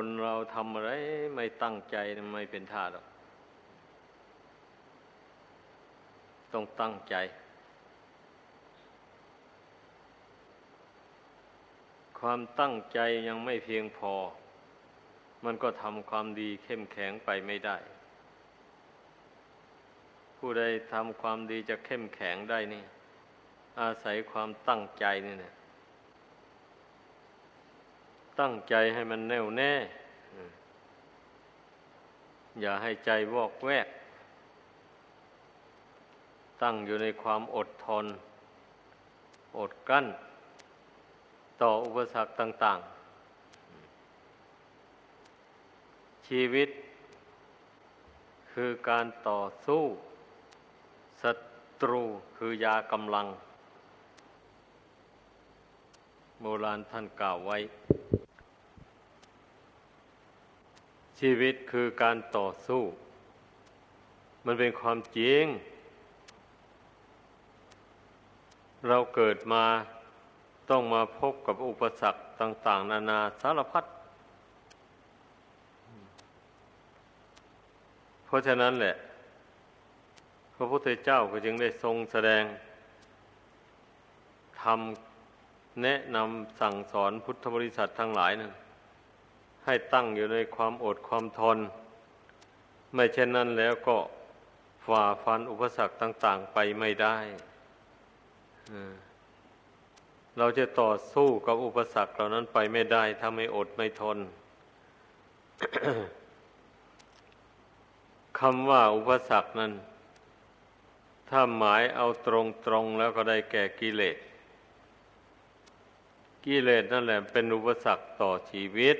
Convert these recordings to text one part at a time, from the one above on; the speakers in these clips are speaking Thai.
คนเราทำอะไรไม่ตั้งใจไม่เป็นท่าหรอก ต้องตั้งใจ ความตั้งใจยังไม่เพียงพอ มันก็ทำความดีเข้มแข็งไปไม่ได้ ผู้ใดทำความดีจะเข้มแข็งได้นี่ อาศัยความตั้งใจนี่เนะ ตั้งใจให้มันแน่วแน่ อย่าให้ใจวอกแวก ตั้งอยู่ในความอดทน อดกั้น ต่ออุปสรรคต่าง ๆ ชีวิต คือการต่อสู้ศัตรูคือยากำลัง โบราณท่านกล่าวไว้ ชีวิตคือการต่อสู้ มันเป็นความจริง เราเกิดมาต้องมาพบกับอุปสรรคต่าง ๆ นานาสารพัดเพราะฉะนั้นแหละ พระพุทธเจ้าก็จึงได้ทรงแสดงทำแนะนำสั่งสอนพุทธบริษัททั้งหลายนะั้น ให้ตั้งอยู่ในความอดความทน ไม่เช่นนั้นแล้วก็ฝ่าฟันอุปสรรคต่าง ๆ ไปไม่ได้เราจะต่อสู้กับอุปสรรคเหล่านั้นไปไม่ได้ถ้าไม่อดไม่ทนคำว่าอุปสรรคนั้น ถ้าหมายเอาตรงๆแล้วก็ได้แก่กิเลส กิเลสนั่นแหละเป็นอุปสรรคต่อชีวิต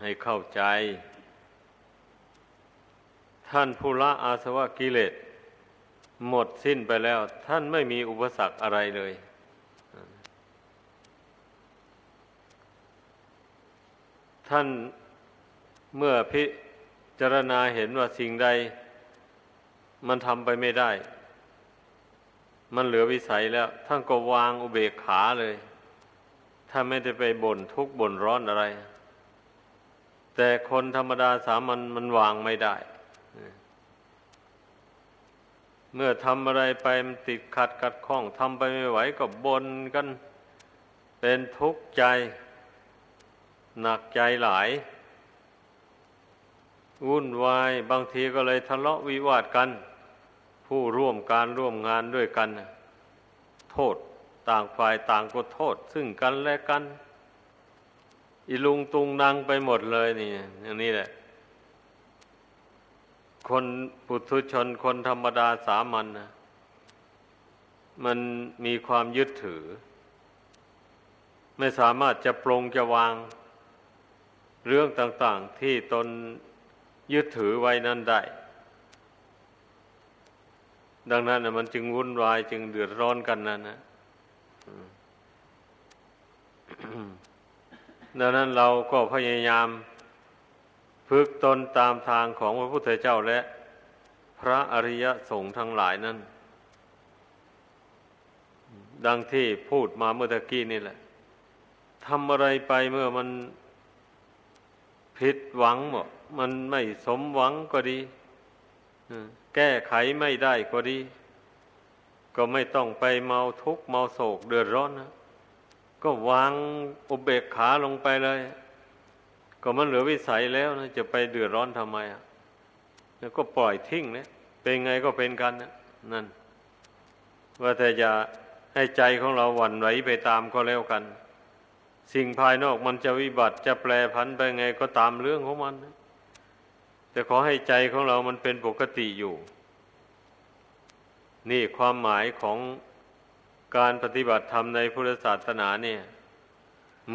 ให้เข้าใจ ท่านผู้ละอาสวะกิเลสหมดสิ้นไปแล้ว ท่านไม่มีอุปสรรคอะไรเลย ท่านเมื่อพิจารณาเห็นว่าสิ่งใด มันทำไปไม่ได้ มันเหลือวิสัยแล้ว ท่านก็วางอุเบกขาเลย ถ้าไม่ได้ไปบ่นทุกข์บ่นร้อนอะไร แต่คนธรรมดาสามัญมันวางไม่ได้ เมื่อทำอะไรไปมันติดขัดกัดข้องทำไปไม่ไหวก็บนกัน เป็นทุกข์ใจ หนักใจหลายวุ่นวายบางทีก็เลยทะเลาะวิวาทกัน ผู้ร่วมการร่วมงานด้วยกัน โทษต่างฝ่ายต่างก็โทษ ซึ่งกันและกัน อีลุงตุงนางไปหมดเลยนี่อย่างนี้แหละ คนปุถุชนคนธรรมดาสามัญนะมันมีความยึดถือ ไม่สามารถจะปรงจะวาง เรื่องต่างๆที่ตนยึดถือไว้นั้นได้ ดังนั้นนะมันจึงวุ่นวายจึงเดือดร้อนกันนั่นนะ ดังนั้นเราก็พยายามฝึกตนตามทางของพระพุทธเจ้าและพระอริยสงฆ์ทั้งหลายนั้น ดังที่พูดมาเมื่อตะกี้นี่แหละทำอะไรไปเมื่อมันผิดหวังหมดมันไม่สมหวังก็ดีแก้ไขไม่ได้ก็ดี ก็ไม่ต้องไปเมาทุกข์เมาโศกเดือดร้อนนะ ก็วางอุเบกขาลงไปเลย ก็มันเหลือวิสัยแล้วนะจะไปเดือดร้อนทำไมอะแล้วก็ปล่อยทิ้งเนี่ยเป็นไงก็เป็นกันนะนั่น ว่าแต่จะให้ใจของเราหวั่นไหวไปตามก็แล้วกัน สิ่งภายนอกมันจะวิบัติจะแปรผันไปไงก็ตามเรื่องของมันนะแต่ขอให้ใจของเรามันเป็นปกติอยู่ นี่ความหมายของ การปฏิบัติธรรมในพุทธศาสนาเนี่ย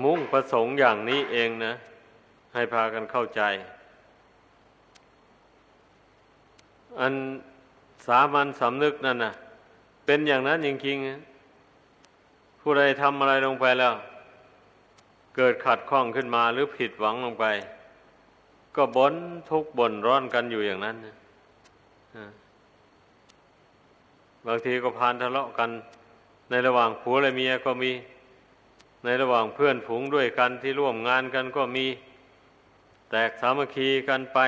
มุ่งประสงค์อย่างนี้เองนะ ให้พากันเข้าใจ อันสามัญสำนึกนั่นนะเป็นอย่างนั้นจริงๆผู้ใดทำอะไรลงไปแล้ว เกิดขัดข้องขึ้นมาหรือผิดหวังลงไป ก็บนทุกบ่นร้อนกันอยู่อย่างนั้นนะบางทีก็พานทะเลาะกัน ในระหว่างผัวและเมียก็มี ในระหว่างเพื่อนฝูงด้วยกันที่ร่วมงานกันก็มี แตกสามัคคีกันไป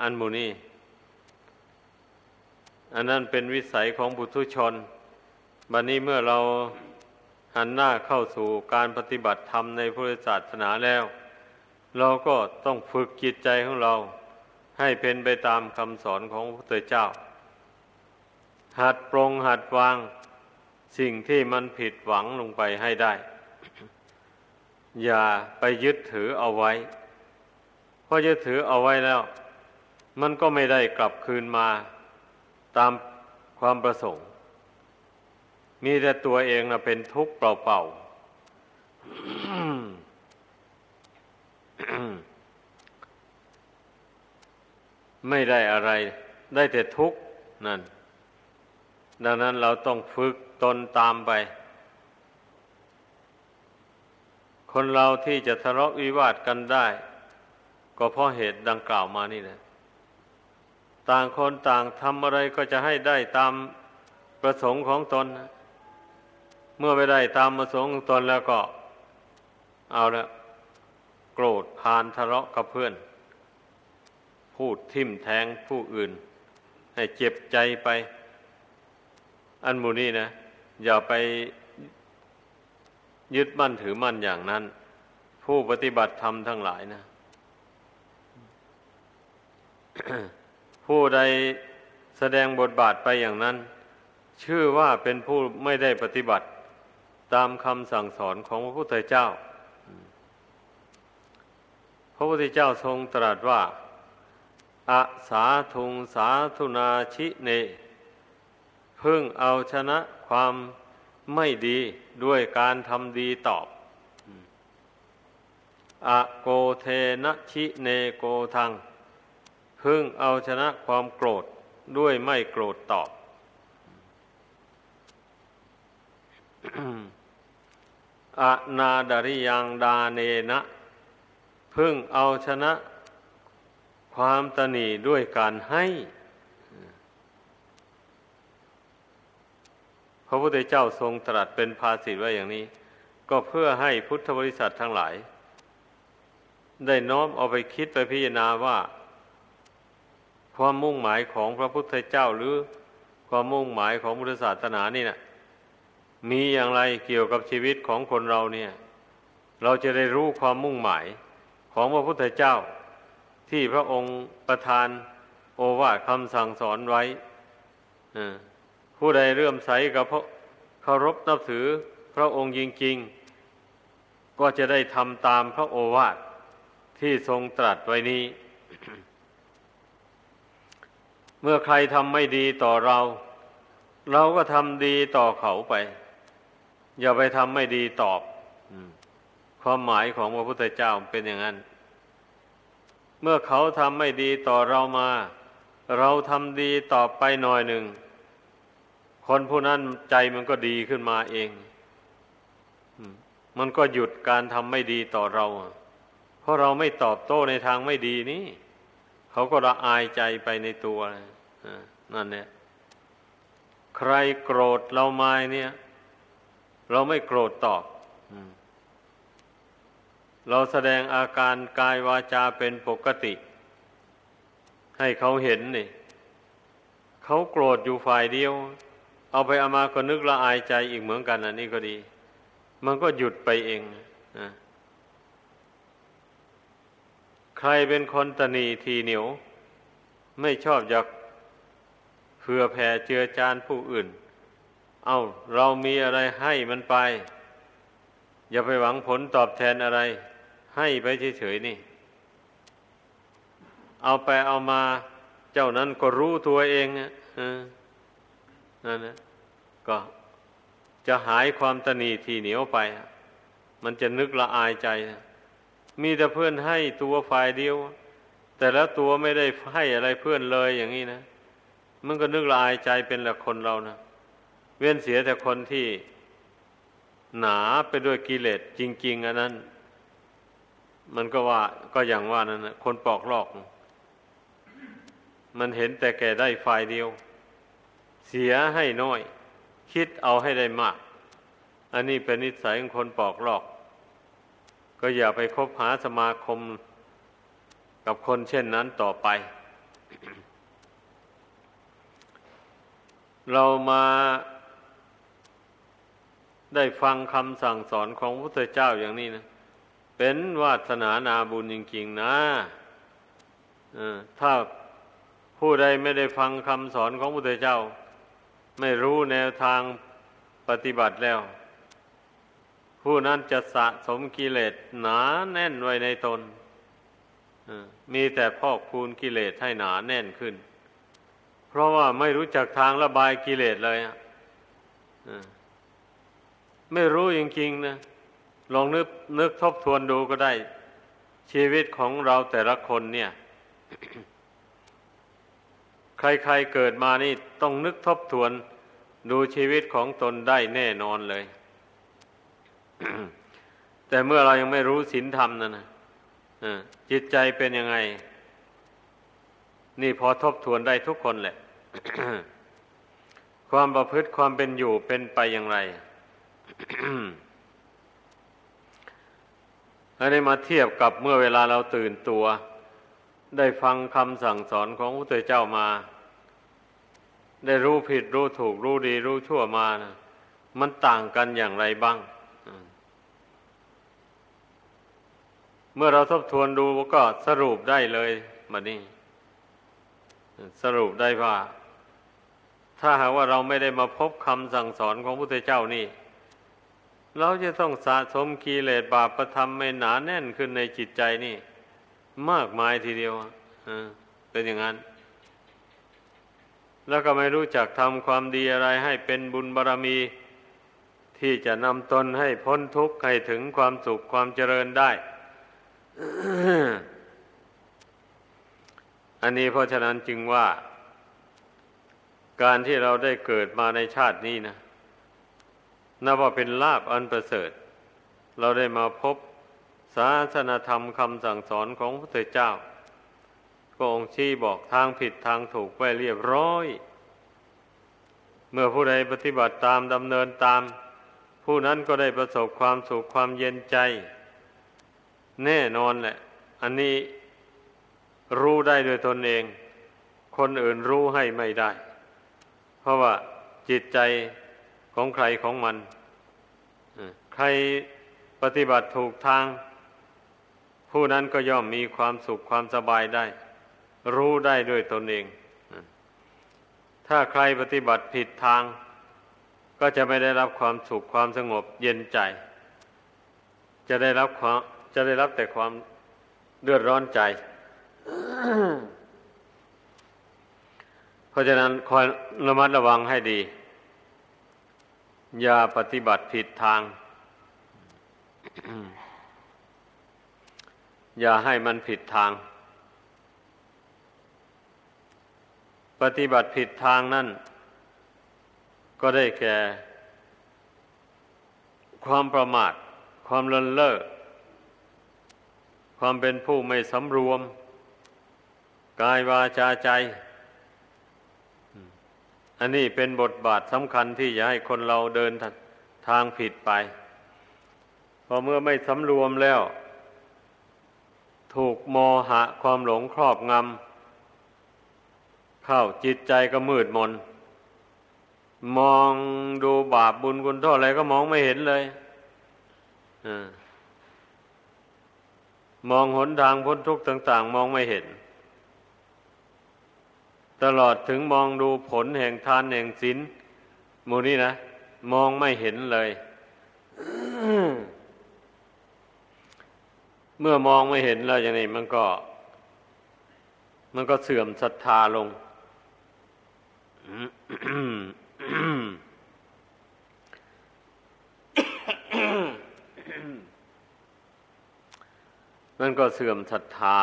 อันมูนีอันนั้นเป็นวิสัยของบุตุชน บัดนนี้เมื่อเราหันหน้าเข้าสู่การปฏิบัติธรรมในพุทธศาสนาแล้ว เราก็ต้องฝึกจิตใจของเรา ให้เป็นไปตามคำสอนของพระพุทธเจ้า หัดปรงหัดวาง สิ่งที่มันผิดหวังลงไปให้ได้ อย่าไปยึดถือเอาไว้ เพราะยึดถือเอาไว้แล้ว มันก็ไม่ได้กลับคืนมาตามความประสงค์ มีแต่ตัวเองนะเป็นทุกข์เปล่าๆไม่ได้อะไร ได้แต่ทุกข์นั่น ดังนั้นเราต้องฝึกตนตามไป คนเราที่จะทะเลาะวิวาทกันได้ ก็เพราะเหตุดังกล่าวมานี่แหละต่างคนต่างทำอะไรก็จะให้ได้ตามประสงค์ของตน เมื่อไปได้ตามประสงค์ของตนแล้วก็ เอาละโกรธพานทะเลาะกับเพื่อน พูดทิ่มแทงผู้อื่น ให้เจ็บใจไป อันมูนี่นะ อย่าไปยึดมั่นถือมั่นอย่างนั้น ผู้ปฏิบัติธรรมทั้งหลายนะ ผู้ใดแสดงบทบาทไปอย่างนั้น ชื่อว่าเป็นผู้ไม่ได้ปฏิบัติ ตามคำสั่งสอนของพระพุทธเจ้า พระพุทธเจ้าทรงตรัสว่าอาสาทุงสาธุนาชิเน พึ่งเอาชนะความไม่ดีด้วยการทำดีตอบอะโกเทนะชิเนโกทัง พึ่งเอาชนะความโกรธด้วยไม่โกรธตอบ อะนาดริยังดาเนนะ พึ่งเอาชนะความตนีด้วยการให้ พระพุทธเจ้าทรงตรัสเป็นภาษิตไว้อย่างนี้ ก็เพื่อให้พุทธบริษัททั้งหลาย ได้น้อมเอาไปคิดไปพิจารณาว่า ความมุ่งหมายของพระพุทธเจ้าหรือความมุ่งหมายของพุทธศาสนานี่นะมีอย่างไรเกี่ยวกับชีวิตของคนเราเนี่ย เราจะได้รู้ความมุ่งหมายของพระพุทธเจ้า ที่พระองค์ประทานโอวาทคำสั่งสอนไว้ ผู้ใดเรื่มใสกับพระเคารพนับถือพระองค์จริง ๆ ก็จะได้ทำตามพระโอวาทที่ทรงตรัสไว้นี้ เมื่อใครทำไม่ดีต่อเรา เราก็ทำดีต่อเขาไป อย่าไปทำไม่ดีตอบความหมายของพระพุทธเจ้าเป็นอย่างนั้น เมื่อเขาทำไม่ดีต่อเรามา เราทำดีตอบไปหน่อยหนึ่ง คนผู้นั้นใจมันก็ดีขึ้นมาเอง มันก็หยุดการทำไม่ดีต่อเรา เพราะเราไม่ตอบโต้ในทางไม่ดีนี่เขาก็ละอายใจไปในตัวนั่นเนี่ยใครโกรธเรามาเนี่ย เราไม่โกรธตอบเราแสดงอาการกายวาจาเป็นปกติ ให้เขาเห็นนี่เขาโกรธอยู่ฝ่ายเดียว เอาไปเอามาก็นึกละอายใจอีกเหมือนกันอันนี้ก็ดี มันก็หยุดไปเองนะใครเป็นคนตนีทีเหนียว ไม่ชอบอยากเผื่อแผ่เจือจานผู้อื่น เอาเรามีอะไรให้มันไป อย่าไปหวังผลตอบแทนอะไร ให้ไปเฉยๆนี่ เอาไปเอามา เจ้านั้นก็รู้ตัวเองนะนั่นนะ ก็จะหายความตนีทีเหนียวไป มันจะนึกละอายใจ มีแต่เพื่อนให้ตัวฝ่ายเดียว แต่แล้วตัวไม่ได้ให้อะไรเพื่อนเลยอย่างนี้นะ มันก็นึกละอายใจเป็นละคนเรานะเว้นเสียแต่คนที่หนาไปด้วยกิเลสจริง ๆอันนั้น มันก็ว่าก็อย่างว่านั่นนะคนปอกลอก มันเห็นแต่แก่ได้ฝ่ายเดียว เสียให้น้อย คิดเอาให้ได้มาก อันนี้เป็นนิสัยของคนปอกลอก ก็อย่าไปคบหาสมาคมกับคนเช่นนั้นต่อไป เรามาได้ฟังคำสั่งสอนของพระพุทธเจ้าอย่างนี้นะ เป็นวาสนานาบุญจริงๆนะถ้าผู้ใดไม่ได้ฟังคำสอนของพระพุทธเจ้า ไม่รู้แนวทางปฏิบัติแล้ว ผู้นั้นจะสะสมกิเลสหนาแน่นไว้ในตนมีแต่พอกพูนกิเลสให้หนาแน่นขึ้น เพราะว่าไม่รู้จักทางระบายกิเลสเลยอะไม่รู้จริงๆนะลองนึกนึกทบทวนดูก็ได้ ชีวิตของเราแต่ละคนเนี่ย ใครๆเกิดมานี่ต้องนึกทบทวนดูชีวิตของตนได้แน่นอนเลย แต่เมื่อเรายังไม่รู้ศีลธรรมนั่นนะจิตใจเป็นยังไง นี่พอทบทวนได้ทุกคนแหละ ความประพฤติความเป็นอยู่เป็นไปอย่างไรอันนี้มาเทียบกับเมื่อเวลาเราตื่นตัว ได้ฟังคำสั่งสอนของพระเจ้ามา ได้รู้ผิดรู้ถูกรู้ดีรู้ชั่วมานะมันต่างกันอย่างไรบ้าง เมื่อเราทบทวนดูก็สรุปได้เลยมานี่สรุปได้ว่า ถ้าหากว่าเราไม่ได้มาพบคำสั่งสอนของพระพุทธเจ้านี่ เราจะต้องสะสมกิเลสบาปประทำไม่หนาแน่นขึ้นในจิตใจนี่ มากมายทีเดียวเป็นอย่างนั้น แล้วก็ไม่รู้จักทำความดีอะไรให้เป็นบุญบารรมี ที่จะนำตนให้พ้นทุกข์ให้ถึงความสุขความเจริญได้ อันนี้เพราะฉะนั้นจึงว่า การที่เราได้เกิดมาในชาตินี้นะนับว่าเป็นลาบอันประเสริฐ เราได้มาพบ ศาสนธรรมคำสั่งสอนของพระพุทธเจ้าก็องค์ชี้บอกทางผิดทางถูกไว้เรียบร้อย เมื่อผู้ใดปฏิบัติตามดำเนินตาม ผู้นั้นก็ได้ประสบความสุขความเย็นใจ แน่นอนแหละ อันนี้รู้ได้โดยตนเอง คนอื่นรู้ให้ไม่ได้ เพราะว่าจิตใจของใครของมัน ใครปฏิบัติถูกทาง ผู้นั้นก็ย่อมมีความสุขความสบายได้ รู้ได้ด้วยตนเอง ถ้าใครปฏิบัติผิดทาง ก็จะไม่ได้รับความสุขความสงบเย็นใจ จะได้รับความจะได้รับแต่ความเดือดร้อนใจ เพราะฉะนั้นคอยระมัดระวังให้ดี อย่าปฏิบัติผิดทาง อย่าให้มันผิดทาง ปฏิบัติผิดทางนั่น ก็ได้แก่ ความประมาท ความเลินเล่อความเป็นผู้ไม่สำรวม กายวาจาใจ อันนี้เป็นบทบาทสำคัญที่จะให้คนเราเดินทางผิดไป พอเมื่อไม่สำรวมแล้ว ถูกโมหะความหลงครอบงำเข้าจิตใจก็มืดมน มองดูบาปบุญคุณโทษอะไรก็มองไม่เห็นเลยอมองหนทางพ้นทุกข์ต่าง ๆ มองไม่เห็น ตลอดถึงมองดูผลแห่งทานแห่งศีลมูนี้นะ มองไม่เห็นเลย เมื่อมองไม่เห็นแล้วอย่างนี้มันก็ มันก็เสื่อมศรัทธาลง มันก็เสื่อมศรัทธา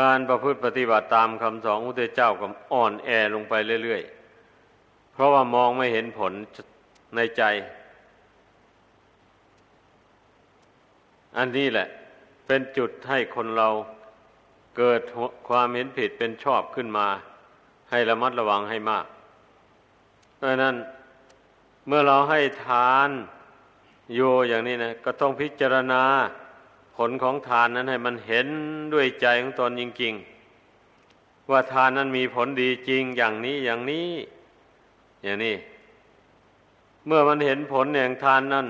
การประพฤติปฏิบัติตามคำสอนพระเจ้าก็อ่อนแอลงไปเรื่อยๆ เพราะว่ามองไม่เห็นผลในใจ อันนี้แหละ เป็นจุดให้คนเราเกิดความเห็นผิดเป็นชอบขึ้นมา ให้ระมัดระวังให้มากเพราะนั้นเมื่อเราให้ทานโยอย่างนี้นะก็ต้องพิจารณาผลของทานนั้นให้มันเห็นด้วยใจของตนจริงๆ ว่าทานนั้นมีผลดีจริงอย่างนี้อย่างนี้ อย่างนี้ เมื่อมันเห็นผลแห่งทานนั้น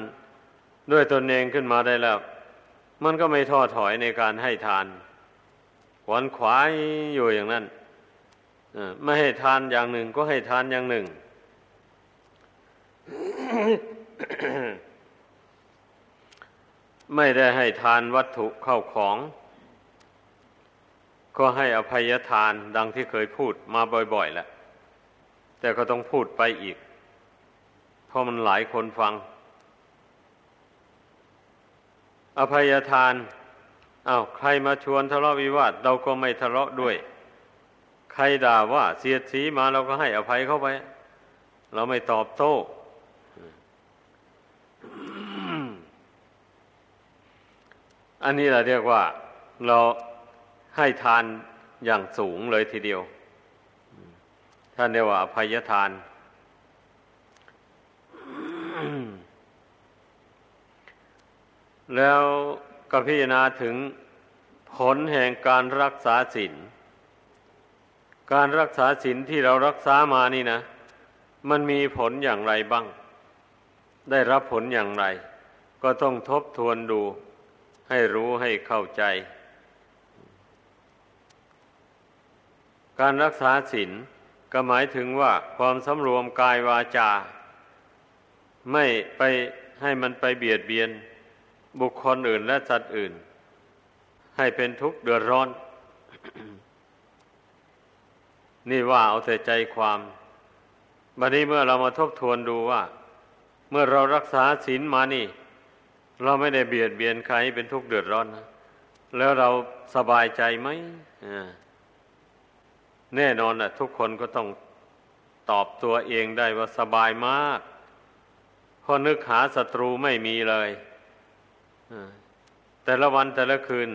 ด้วยตนเองขึ้นมาได้แล้ว มันก็ไม่ท้อถอยในการให้ทานขวนขวายอยู่อย่างนั้นไม่ให้ทานอย่างหนึ่งก็ให้ทานอย่างหนึ่ง ไม่ได้ให้ทานวัตถุเข้าของ ก็ให้อภัยทานดังที่เคยพูดมาบ่อยๆแหละแต่ก็ต้องพูดไปอีก เพราะมันหลายคนฟัง อภัยทานอา้าวใครมาชวนทะเลาะวิวาทเราก็ไม่ทะเลาะด้วย ใครด่าว่าเสียดสีมาเราก็ให้อภัยเข้าไป เราไม่ตอบโต้อันนี้เราเรียกว่า เราให้ทานอย่างสูงเลยทีเดียว ท่านเรียกว่าอภัยทาน แล้วก็พิจารณาถึงผลแห่งการรักษาศีลการรักษาศีลที่เรารักษามานี่นะ มันมีผลอย่างไรบ้าง ได้รับผลอย่างไร ก็ต้องทบทวนดู ให้รู้ให้เข้าใจ การรักษาศีลก็หมายถึงว่าความสำรวมกายวาจา ไม่ไปให้มันไปเบียดเบียน บุคคลอื่นและสัตว์อื่น ให้เป็นทุกข์เดือดร้อน นี่ว่าเอาแต่ใจความบัดนี้เมื่อเรามาทบทวนดูว่า เมื่อเรารักษาศีลมานี่ เราไม่ได้เบียดเบียนใครเป็นทุกข์เดือดร้อนนะแล้วเราสบายใจไหมแน่นอนนะทุกคนก็ต้องตอบตัวเองได้ว่าสบายมากเพราะนึกหาศัตรูไม่มีเลย แต่ละวันแต่ละคืน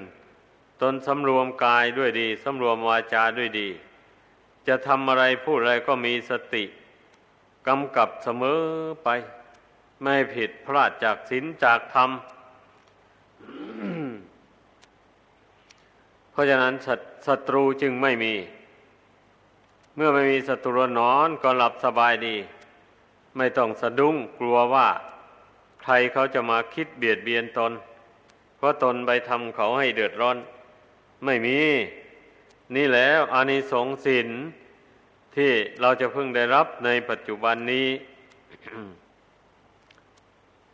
ตนสำรวมกายด้วยดีสำรวมวาจาด้วยดี จะทำอะไรพูดอะไรก็มีสติกำกับเสมอไป ไม่ผิดพลาดจากศีลจากธรรมเพราะฉะนั้นศัตรูจึงไม่มี เมื่อไม่มีศัตรูนอนก็หลับสบายดี ไม่ต้องสะดุ้งกลัวว่า ใครเขาจะมาคิดเบียดเบียนตน เพราะตนไปทำเขาให้เดือดร้อน ไม่มี นี่แล้วอานิสงส์ศีลที่เราจะเพึงได้รับในปัจจุบันนี้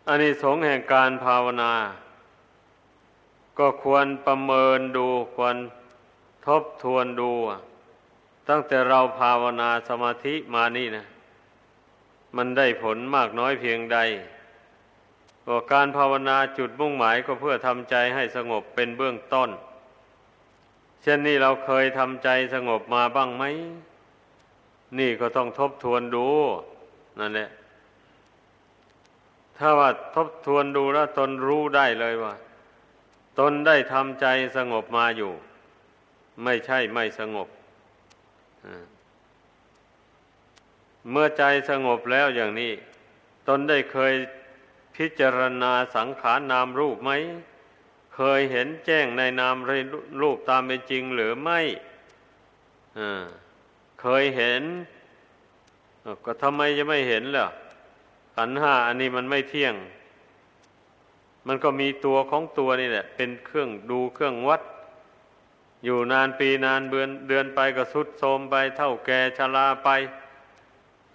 อันนี้สงแห่งการภาวนา ก็ควรประเมินดูควรทบทวนดู ตั้งแต่เราภาวนาสมาธิมานี่นะ มันได้ผลมากน้อยเพียงใด ก็การภาวนาจุดมุ่งหมายก็เพื่อทำใจให้สงบเป็นเบื้องต้น เช่นนี้เราเคยทำใจสงบมาบ้างไหม นี่ก็ต้องทบทวนดูนั่นแหละถ้าว่าทบทวนดูแล้วตนรู้ได้เลยว่า ตนได้ทำใจสงบมาอยู่ ไม่ใช่ไม่สงบเมื่อใจสงบแล้วอย่างนี้ ตนได้เคย พิจารณาสังขารนามรูปไหม เคยเห็นแจ้งในนามรูปตามเป็นจริงหรือไม่เคยเห็น ก็ทำไมจะไม่เห็นล่ะขันห้าอันนี้มันไม่เที่ยง มันก็มีตัวของตัวนี่แหละ เป็นเครื่องดูเครื่องวัด อยู่นานปีนานเดือนเดือนไปก็สุดโทมไปเท่าแก่ชราไป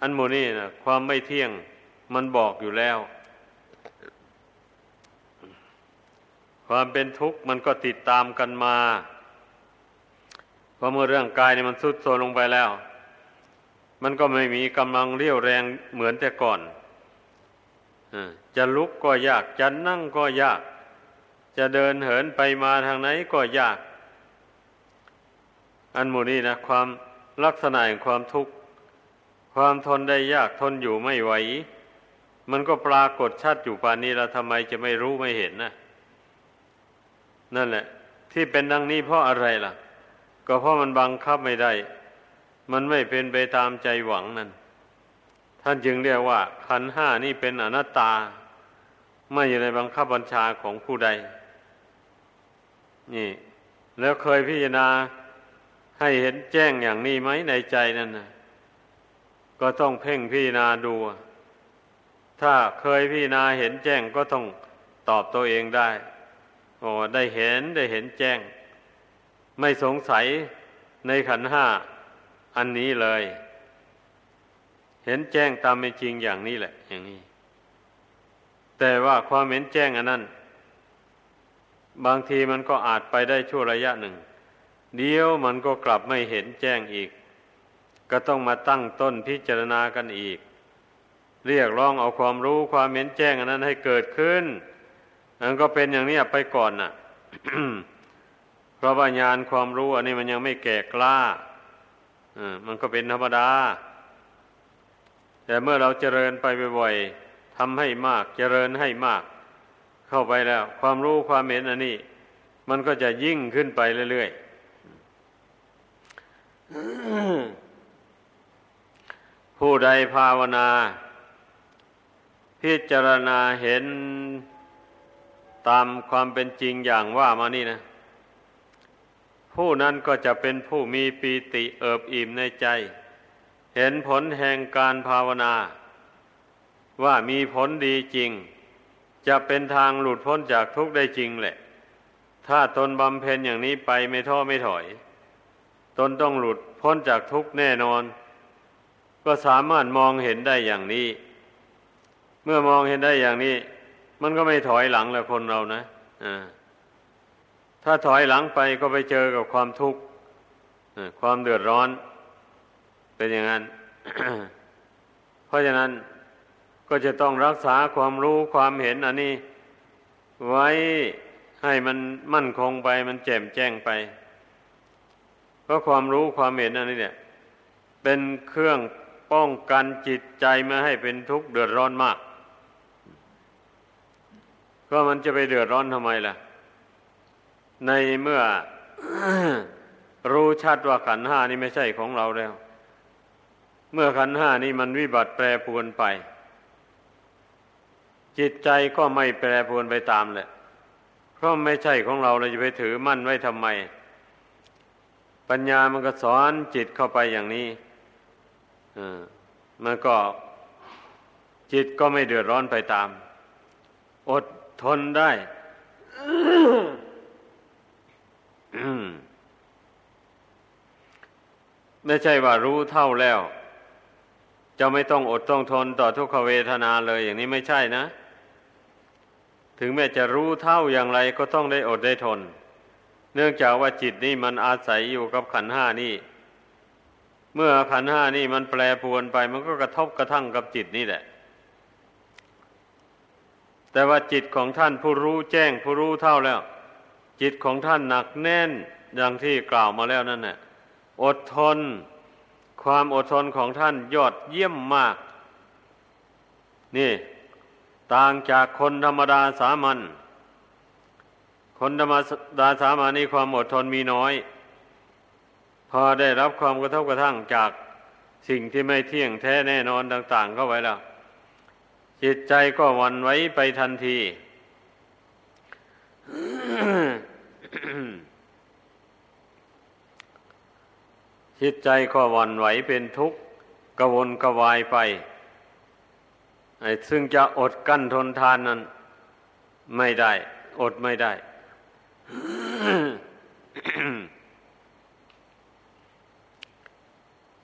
อันโมนี่นะความไม่เที่ยงมันบอกอยู่แล้ว ความเป็นทุกข์มันก็ติดตามกันมาเพราะเมื่อเรื่องกายเนี่ยมันสุดโทมลงไปแล้ว มันก็ไม่มีกำลังเรี่ยวแรงเหมือนแต่ก่อนจะลุกก็ยาก จะนั่งก็ยาก จะเดินเหินไปมาทางไหนก็ยาก อันหมูนี้นะ ความลักษณะแห่งความทุกข์ ความทนได้ยากทนอยู่ไม่ไหว มันก็ปรากฏชัดอยู่ป่านนี้แล้วทำไมจะไม่รู้ไม่เห็นนะ นั่นแหละ ที่เป็นดังนี้เพราะอะไรล่ะ ก็เพราะมันบังคับไม่ได้ มันไม่เป็นไปตามใจหวังนั่น ท่านจึงเรียกว่า ขันห้านี่เป็นอนัตตา ไม่อยู่ในบังคับบัญชาของผู้ใด นี่ แล้วเคยพิจารณาให้เห็นแจ้งอย่างนี้ไหมในใจนั่นนะก็ต้องเพ่งพิจารณาดู ถ้าเคยพิจารณาเห็นแจ้งก็ต้องตอบตัวเองได้ อ้ได้เห็นได้เห็นแจ้ง ไม่สงสัยในขันห้าอันนี้เลย เห็นแจ้งตามเป็นจริงอย่างนี้แหละ อย่างนี้ แต่ว่าความเห็นแจ้งอันนั้น บางทีมันก็อาจไปได้ชั่วระยะหนึ่ง เดียวมันก็กลับไม่เห็นแจ้งอีก ก็ต้องมาตั้งต้นพิจารณากันอีก เรียกร้องเอาความรู้ความเห็นแจ้งอันนั้นให้เกิดขึ้น อันก็เป็นอย่างนี้ไปก่อนน่ะ เพราะว่าญาณความรู้อันนี้มันยังไม่แก่กล้ามันก็เป็นธรรมดา แต่เมื่อเราเจริญไปบ่อยๆทำให้มาก เจริญให้มาก เข้าไปแล้ว ความรู้ความเห็นอันนี้ มันก็จะยิ่งขึ้นไปเรื่อยๆผู้ใดภาวนา พิจารณาเห็น ตามความเป็นจริงอย่างว่ามานี่นะ ผู้นั้นก็จะเป็นผู้มีปีติเอิบอิ่มในใจ เห็นผลแห่งการภาวนา ว่ามีผลดีจริง จะเป็นทางหลุดพ้นจากทุกข์ได้จริงแหละ ถ้าตนบำเพ็ญอย่างนี้ไปไม่ท้อไม่ถอย ตนต้องหลุดพ้นจากทุกข์แน่นอน ก็สามารถมองเห็นได้อย่างนี้ เมื่อมองเห็นได้อย่างนี้ มันก็ไม่ถอยหลังแล้วคนเรานะอ่าถ้าถอยหลังไปก็ไปเจอกับความทุกข์ความเดือดร้อน เป็นอย่างนั้น เพราะฉะนั้นก็จะต้องรักษาความรู้ความเห็นอันนี้ ไว้ให้มันมั่นคงไป มันแจ่มแจ้งไป เพราะความรู้ความเห็นอันนี้เนี่ย เป็นเครื่องป้องกันจิตใจไม่ให้เป็นทุกข์เดือดร้อนมาก ก็มันจะไปเดือดร้อนทำไมล่ะ ในเมื่อรู้ชัดว่าขันห้านี่ไม่ใช่ของเราแล้ว เมื่อขันห้านี่มันวิบัติแปรปวนไป จิตใจก็ไม่แปรปวนไปตามแหละ เพราะไม่ใช่ของเราเราจะไปถือมั่นไว้ทำไม ปัญญามันก็สอนจิตเข้าไปอย่างนี้มันก็จิตก็ไม่เดือดร้อนไปตาม อด ทนได้ไม่ใช่ว่ารู้เท่าแล้ว จะไม่ต้องอดต้องทนต่อทุกขเวทนาเลยอย่างนี้ไม่ใช่นะ ถึงแม้จะรู้เท่าอย่างไรก็ต้องได้อดได้ทน เนื่องจากว่าจิตนี่มันอาศัยอยู่กับขันห้านี่ เมื่อขันห้านี่มันแปรปวนไป มันก็กระทบกระทั่งกับจิตนี่แหละ แต่ว่าจิตของท่านผู้รู้แจ้งผู้รู้เท่าแล้ว จิตของท่านหนักแน่นอย่างที่กล่าวมาแล้วนั่นแหละอดทน ความอดทนของท่านยอดเยี่ยมมาก นี่ ต่างจากคนธรรมดาสามัญคนธรรมดาสามัญนี่ความอดทนมีน้อย พอได้รับความกระทบกระทั่งจากสิ่งที่ไม่เที่ยงแท้แน่นอนต่าง ๆ เข้าไว้แล้ว จิตใจก็วันไว้ไปทันที จิตใจก็วันไหวเป็นทุกข์กวนกวายไปไอ้ซึ่งจะอดกั้นทนทานนั้น ไม่ได้ อดไม่ได้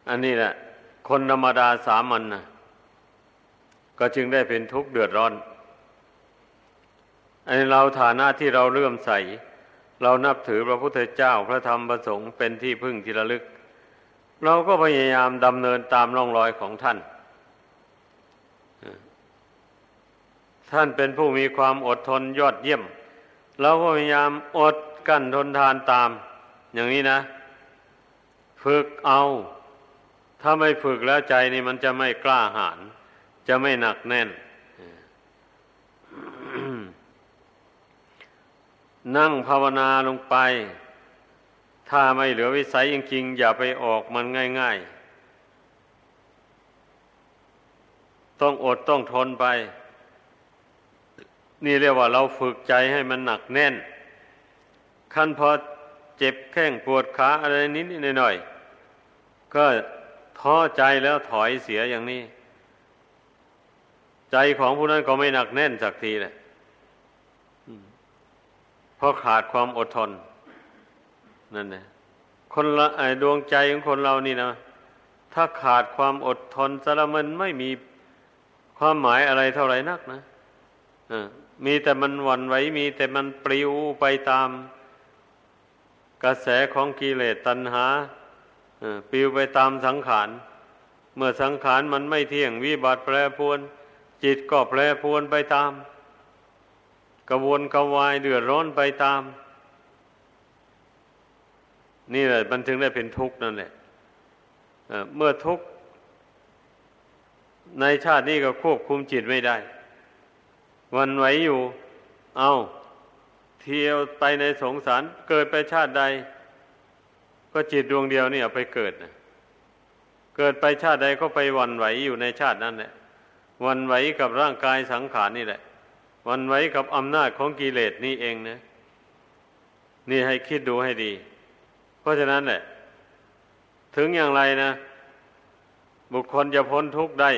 อันนี้แหละ คนธรรมดาสามัญนนะ ก็จึงได้เป็นทุกข์เดือดร้อนไอเราฐานะที่เราเลื่อมใส เรานับถือพระพุทธเจ้าพระธรรมพระสงฆ์เป็นที่พึ่งที่ระลึก เราก็พยายามดำเนินตามร่องรอยของท่าน ท่านเป็นผู้มีความอดทนยอดเยี่ยม เราก็พยายามอดกั้นทนทานตาม อย่างนี้นะ ฝึกเอา ถ้าไม่ฝึกแล้วใจนี่มันจะไม่กล้าหาญ จะไม่หนักแน่น นั่งภาวนาลงไป ถ้าไม่เหลือวิสัยจริงๆ อย่าไปออกมันง่าย ๆ ต้องอดต้องทนไป นี่เรียกว่าเราฝึกใจให้มันหนักแน่น ขั้นพอเจ็บแข้งปวดขาอะไรนิดๆหน่อยๆก็ท้อใจแล้วถอยเสียอย่างนี้ ใจของผู้นั้นก็ไม่หนักแน่นสักทีเลยเพราะขาดความอดทน นั่นแหละคนละดวงใจของคนเรานี่นะ ถ้าขาดความอดทนสารมันไม่มีความหมายอะไรเท่าไหร่นักนะมีแต่มันหวั่นไหวมีแต่มันปลิวไปตาม กระแสของกิเลสตัณหาปลิวไปตามสังขาร เมื่อสังขารมันไม่เที่ยงวิบัติแปรปรวน จิตก็แปรปวนไปตาม กระวนกระวายเดือดร้อนไปตาม นี่แหละมันถึงได้เป็นทุกข์นั่นแหละเมื่อทุกข์ในชาตินี้ก็ควบคุมจิตไม่ได้ วันไหวอยู่ เอาเที่ยวไปในสงสารเกิดไปชาติใด ก็จิตดวงเดียวนี่เอาไปเกิดนะเกิดไปชาติใดก็ไปวันไหวอยู่ในชาตินั้นแหละ วันไหวกับร่างกายสังขารนี่แหละ วันไหวกับอำนาจของกิเลสนี่เองนะ นี่ให้คิดดูให้ดี เพราะฉะนั้นแหละ ถึงอย่างไรนะ บุคคลจะพ้นทุกข์ได้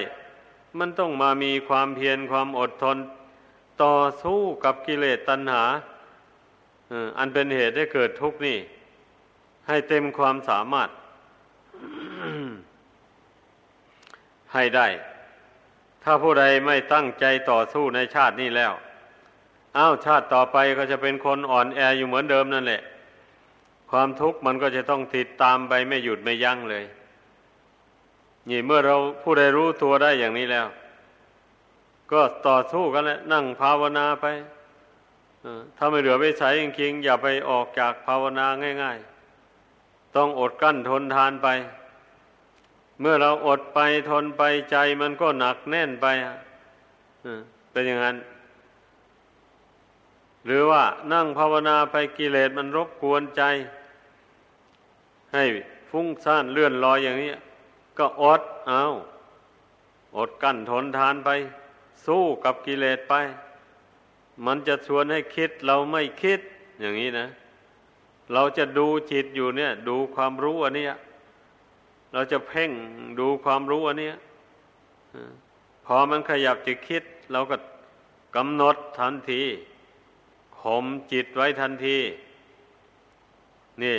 มันต้องมามีความเพียรความอดทน ต่อสู้กับกิเลสตัณหาอันเป็นเหตุให้เกิดทุกข์นี่ ให้เต็มความสามารถให้ได้ ถ้าผู้ใดไม่ตั้งใจต่อสู้ในชาตินี้แล้วอ้าวชาติต่อไปก็จะเป็นคนอ่อนแออยู่เหมือนเดิมนั่นแหละ ความทุกข์มันก็จะต้องติดตามไปไม่หยุดไม่ยั้งเลย นี่เมื่อเราผู้ใดรู้ตัวได้อย่างนี้แล้ว ก็ต่อสู้กันแหล้วนั่งภาวนาไปถ้าไม่เหลือไปใช้จริงๆอย่าไปออกจากภาวนาง่าย ๆ ต้องอดกั้นทนทานไป เมื่อเราอดไปทนไปใจมันก็หนักแน่นไปเป็นอย่างนั้น หรือว่านั่งภาวนาไปกิเลสมันรบกวนใจ ให้ฟุ้งซ่านเลื่อนลอยอย่างนี้ ก็อดเอาอดกั้นทนทานไป สู้กับกิเลสไป มันจะชวนให้คิดเราไม่คิดอย่างนี้นะ เราจะดูจิตอยู่เนี่ย ดูความรู้อันนี้ เราจะเพ่งดูความรู้อันนี้พอมันขยับจะคิด เราก็กำหนดทันทีข่มจิตไว้ทันที นี่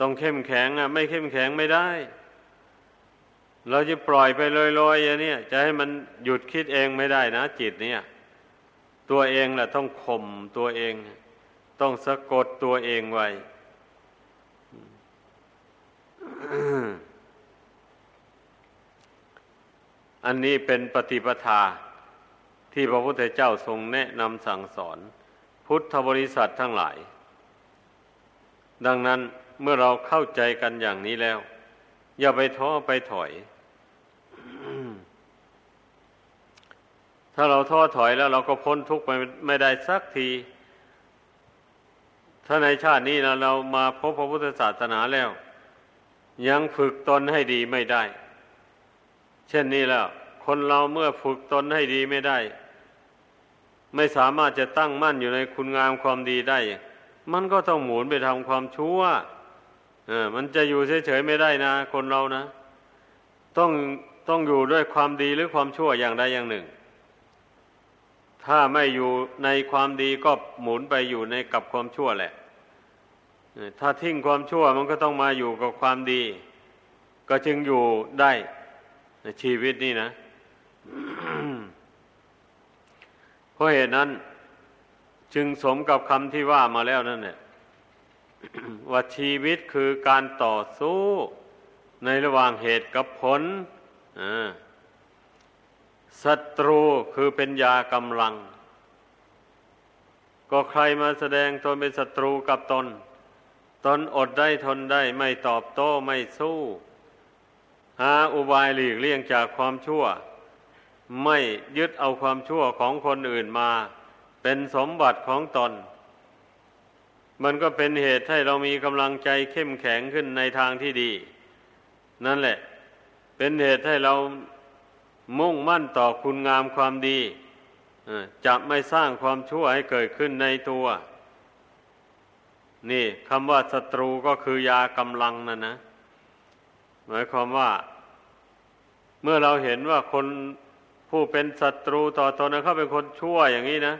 ต้องเข้มแข็งอะ ไม่เข้มแข็งไม่ได้ เราจะปล่อยไปลอยๆอย่างนี้จะให้มันหยุดคิดเองไม่ได้นะจิตเนี่ย ตัวเองแหละต้องข่มตัวเอง ต้องสะกดตัวเองไว้ อันนี้เป็นปฏิปทาที่พระพุทธเจ้าทรงแนะนำสั่งสอน พุทธบริษัททั้งหลาย ดังนั้นเมื่อเราเข้าใจกันอย่างนี้แล้ว อย่าไปท้อไปถอย ถ้าเราท้อถอยแล้วเราก็พ้นทุกข์ไปไม่ได้สักที ถ้าในชาตินี้นะเรามาพบพระพุทธศาสนาแล้ว ยังฝึกตนให้ดีไม่ได้ เช่นนี้แล้ว คนเราเมื่อฝึกตนให้ดีไม่ได้ ไม่สามารถจะตั้งมั่นอยู่ในคุณงามความดีได้ มันก็ต้องหมุนไปทำความชั่วเออมันจะอยู่เฉยๆไม่ได้นะ คนเรานะ ต้องต้องอยู่ด้วยความดีหรือความชั่วอย่างใดอย่างหนึ่ง ถ้าไม่อยู่ในความดีก็หมุนไปอยู่ในกับความชั่วแหละถ้าทิ้งความชั่วมันก็ต้องมาอยู่กับความดี ก็จึงอยู่ได้ ในชีวิตนี้นะเพราะเหตุนั้น จึงสมกับคำที่ว่ามาแล้วนั่นเนี่ยว่าชีวิตคือการต่อสู้ในระหว่างเหตุกับผลศัตรูคือเป็นยากำลัง ก็ใครมาแสดงตนเป็นศัตรูกับตน ตนอดได้ทนได้ไม่ตอบโต้ไม่สู้ หาอุบายหลีกเลี่ยงจากความชั่ว ไม่ยึดเอาความชั่วของคนอื่นมา เป็นสมบัติของตน มันก็เป็นเหตุให้เรามีกำลังใจเข้มแข็งขึ้นในทางที่ดี นั่นแหละ เป็นเหตุให้เรามุ่งมั่นต่อคุณงามความดีจะไม่สร้างความชั่วให้เกิดขึ้นในตัว นี่คำว่าศัตรูก็คือยากำลังนั่นนะ หมายความว่า เมื่อเราเห็นว่าคนผู้เป็นศัตรูต่อตนนะเขาเป็นคนชั่วอย่างนี้นะ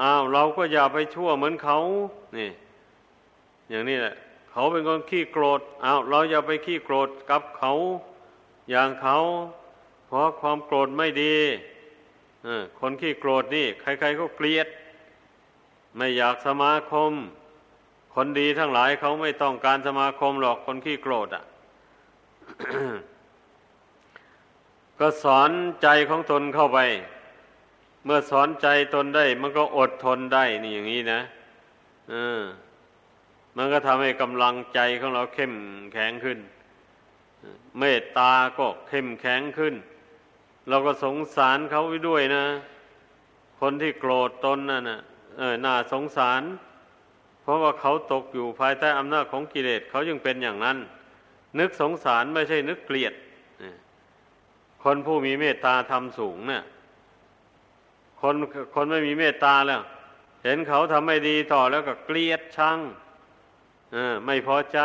อ้าวเราก็อย่าไปชั่วเหมือนเขานี่ อย่างนี้แหละเขาเป็นคนขี้โกรธอ้าวเราอย่าไปขี้โกรธกับเขา อย่างเขา เพราะความโกรธไม่ดีคนขี้โกรธนี่ ใคร ๆ ก็เกลียด ไม่อยากสมาคม คนดีทั้งหลายเขาไม่ต้องการสมาคมหรอกคนขี้โกรธอะ ก็สอนใจของตนเข้าไป เมื่อสอนใจตนได้ มันก็อดทนได้นี่อย่างนี้นะเออมันก็ทำให้กำลังใจของเราเข้มแข็งขึ้น เมตตาก็เข้มแข็งขึ้น เราก็สงสารเขาไปด้วยนะ คนที่โกรธตนนั่นนะเออน่าสงสาร เพราะว่าเขาตกอยู่ภายใต้อำนาจของกิเลสเขายังเป็นอย่างนั้น นึกสงสารไม่ใช่นึกเกลียด คนผู้มีเมตตาทำสูงเนะี่ยคนคนไม่มีเมตตาแล้ว เห็นเขาทำไม่ดีต่อแล้วก็เกลียดชังไม่พอใจ